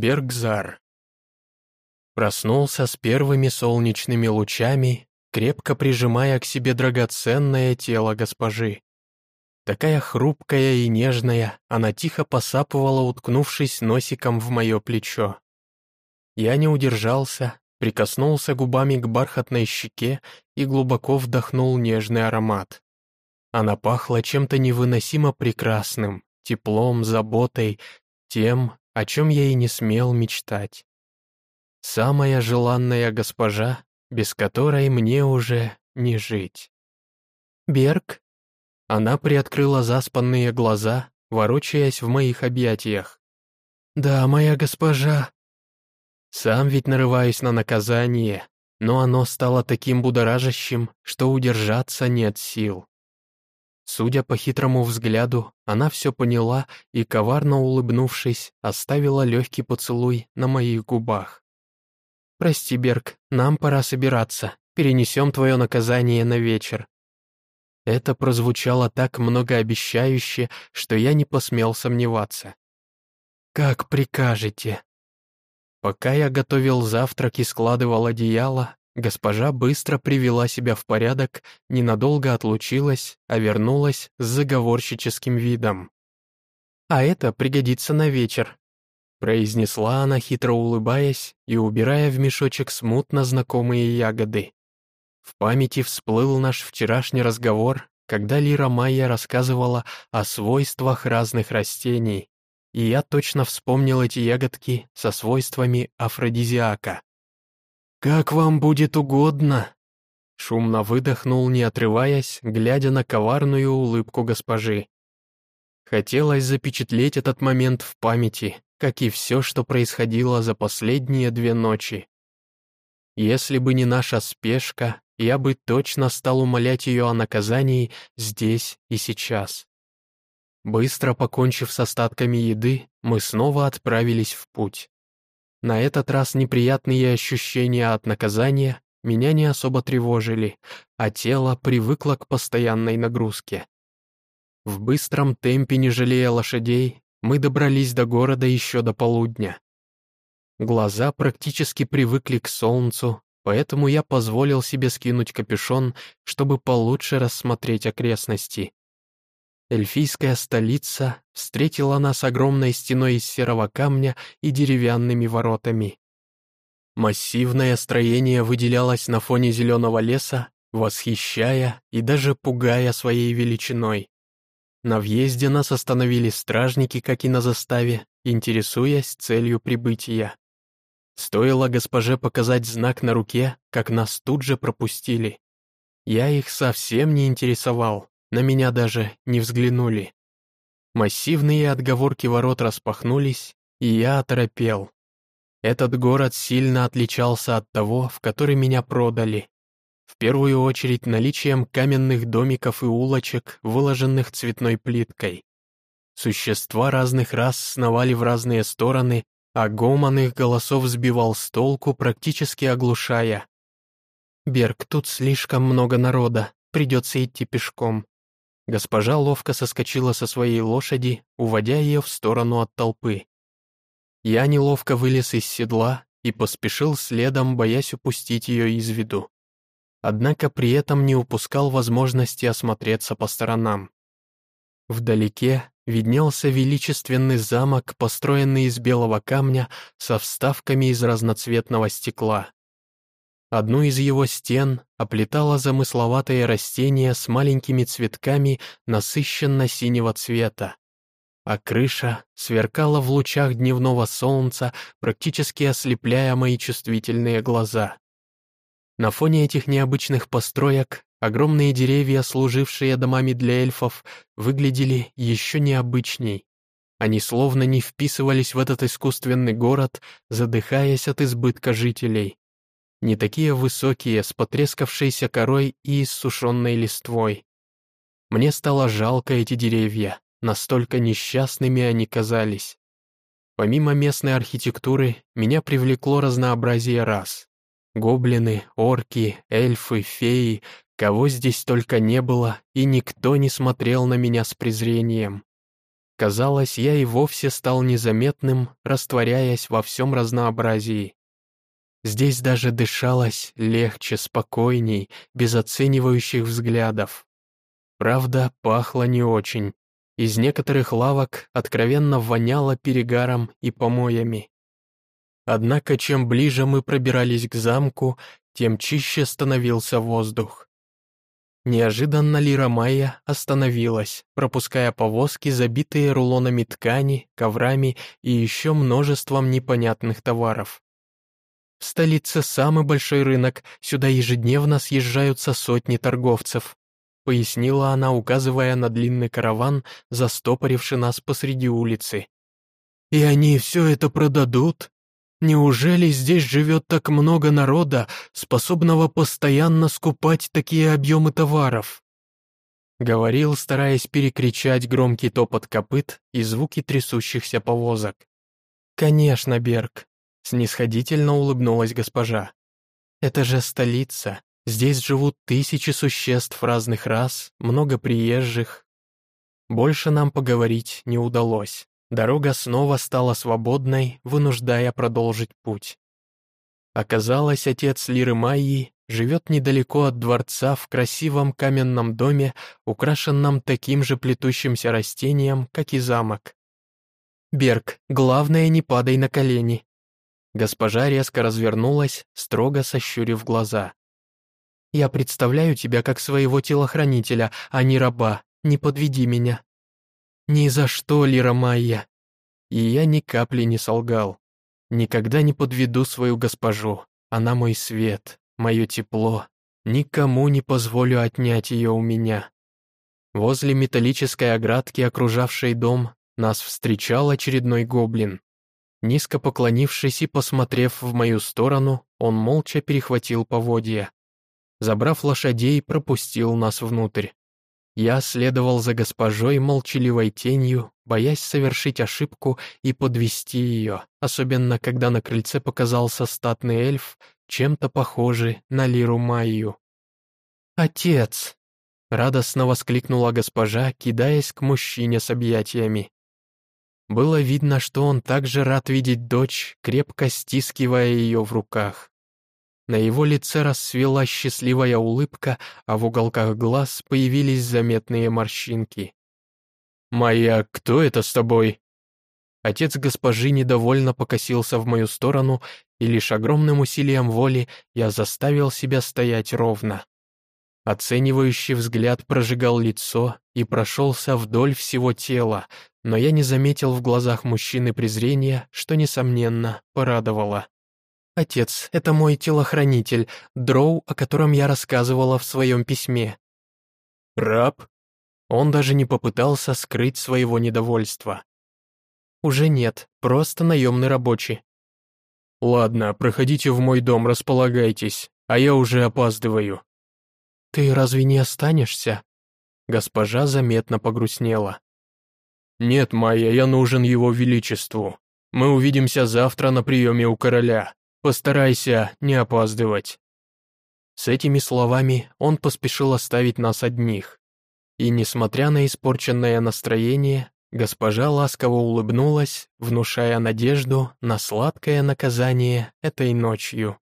Бергзар. Проснулся с первыми солнечными лучами, крепко прижимая к себе драгоценное тело госпожи. Такая хрупкая и нежная, она тихо посапывала, уткнувшись носиком в мое плечо. Я не удержался, прикоснулся губами к бархатной щеке и глубоко вдохнул нежный аромат. Она пахла чем-то невыносимо прекрасным, теплом, заботой, тем, о чем я и не смел мечтать. Самая желанная госпожа, без которой мне уже не жить. «Берг?» Она приоткрыла заспанные глаза, ворочаясь в моих объятиях. «Да, моя госпожа». Сам ведь нарываюсь на наказание, но оно стало таким будоражащим, что удержаться нет сил. Судя по хитрому взгляду, она все поняла и, коварно улыбнувшись, оставила легкий поцелуй на моих губах. «Прости, Берг, нам пора собираться. Перенесем твое наказание на вечер». Это прозвучало так многообещающе, что я не посмел сомневаться. «Как прикажете». Пока я готовил завтрак и складывал одеяло, Госпожа быстро привела себя в порядок, ненадолго отлучилась, а вернулась с заговорщическим видом. «А это пригодится на вечер», — произнесла она, хитро улыбаясь и убирая в мешочек смутно знакомые ягоды. В памяти всплыл наш вчерашний разговор, когда Лира Майя рассказывала о свойствах разных растений, и я точно вспомнил эти ягодки со свойствами афродизиака. «Как вам будет угодно!» Шумно выдохнул, не отрываясь, глядя на коварную улыбку госпожи. Хотелось запечатлеть этот момент в памяти, как и все, что происходило за последние две ночи. Если бы не наша спешка, я бы точно стал умолять ее о наказании здесь и сейчас. Быстро покончив с остатками еды, мы снова отправились в путь. На этот раз неприятные ощущения от наказания меня не особо тревожили, а тело привыкло к постоянной нагрузке. В быстром темпе, не жалея лошадей, мы добрались до города еще до полудня. Глаза практически привыкли к солнцу, поэтому я позволил себе скинуть капюшон, чтобы получше рассмотреть окрестности. Эльфийская столица встретила нас огромной стеной из серого камня и деревянными воротами. Массивное строение выделялось на фоне зеленого леса, восхищая и даже пугая своей величиной. На въезде нас остановили стражники, как и на заставе, интересуясь целью прибытия. Стоило госпоже показать знак на руке, как нас тут же пропустили. Я их совсем не интересовал, на меня даже не взглянули. Массивные отговорки ворот распахнулись, и я оторопел. Этот город сильно отличался от того, в который меня продали. В первую очередь наличием каменных домиков и улочек, выложенных цветной плиткой. Существа разных рас сновали в разные стороны, а гомон их голосов сбивал с толку, практически оглушая. «Берг, тут слишком много народа, придется идти пешком», Госпожа ловко соскочила со своей лошади, уводя ее в сторону от толпы. Я неловко вылез из седла и поспешил следом, боясь упустить ее из виду. Однако при этом не упускал возможности осмотреться по сторонам. Вдалеке виднелся величественный замок, построенный из белого камня со вставками из разноцветного стекла. Одну из его стен оплетало замысловатое растение с маленькими цветками насыщенно-синего цвета, а крыша сверкала в лучах дневного солнца, практически ослепляя мои чувствительные глаза. На фоне этих необычных построек огромные деревья, служившие домами для эльфов, выглядели еще необычней. Они словно не вписывались в этот искусственный город, задыхаясь от избытка жителей не такие высокие, с потрескавшейся корой и иссушенной листвой. Мне стало жалко эти деревья, настолько несчастными они казались. Помимо местной архитектуры, меня привлекло разнообразие рас. Гоблины, орки, эльфы, феи, кого здесь только не было, и никто не смотрел на меня с презрением. Казалось, я и вовсе стал незаметным, растворяясь во всем разнообразии. Здесь даже дышалось легче, спокойней, без оценивающих взглядов. Правда, пахло не очень. Из некоторых лавок откровенно воняло перегаром и помоями. Однако, чем ближе мы пробирались к замку, тем чище становился воздух. Неожиданно Лира Майя остановилась, пропуская повозки, забитые рулонами ткани, коврами и еще множеством непонятных товаров. В столице самый большой рынок, сюда ежедневно съезжаются сотни торговцев», пояснила она, указывая на длинный караван, застопоривший нас посреди улицы. «И они все это продадут? Неужели здесь живет так много народа, способного постоянно скупать такие объемы товаров?» Говорил, стараясь перекричать громкий топот копыт и звуки трясущихся повозок. «Конечно, Берг, Снисходительно улыбнулась госпожа. «Это же столица. Здесь живут тысячи существ разных рас, много приезжих». Больше нам поговорить не удалось. Дорога снова стала свободной, вынуждая продолжить путь. Оказалось, отец Лиры Майи живет недалеко от дворца в красивом каменном доме, украшенном таким же плетущимся растением, как и замок. «Берг, главное, не падай на колени», Госпожа резко развернулась, строго сощурив глаза. «Я представляю тебя как своего телохранителя, а не раба. Не подведи меня». «Ни за что, Лира Майя!» И я ни капли не солгал. Никогда не подведу свою госпожу. Она мой свет, мое тепло. Никому не позволю отнять ее у меня. Возле металлической оградки, окружавшей дом, нас встречал очередной гоблин. Низко поклонившись и посмотрев в мою сторону, он молча перехватил поводья. Забрав лошадей, пропустил нас внутрь. Я следовал за госпожой молчаливой тенью, боясь совершить ошибку и подвести ее, особенно когда на крыльце показался статный эльф, чем-то похожий на Лиру Майю. «Отец!» — радостно воскликнула госпожа, кидаясь к мужчине с объятиями. Было видно, что он также рад видеть дочь, крепко стискивая ее в руках. На его лице расцвела счастливая улыбка, а в уголках глаз появились заметные морщинки. «Майя, кто это с тобой?» Отец госпожи недовольно покосился в мою сторону, и лишь огромным усилием воли я заставил себя стоять ровно. Оценивающий взгляд прожигал лицо и прошелся вдоль всего тела, но я не заметил в глазах мужчины презрения, что, несомненно, порадовало. «Отец, это мой телохранитель, Дроу, о котором я рассказывала в своем письме». «Раб?» Он даже не попытался скрыть своего недовольства. «Уже нет, просто наемный рабочий». «Ладно, проходите в мой дом, располагайтесь, а я уже опаздываю». «Ты разве не останешься?» Госпожа заметно погрустнела. «Нет, Майя, я нужен его величеству. Мы увидимся завтра на приеме у короля. Постарайся не опаздывать». С этими словами он поспешил оставить нас одних. И, несмотря на испорченное настроение, госпожа ласково улыбнулась, внушая надежду на сладкое наказание этой ночью.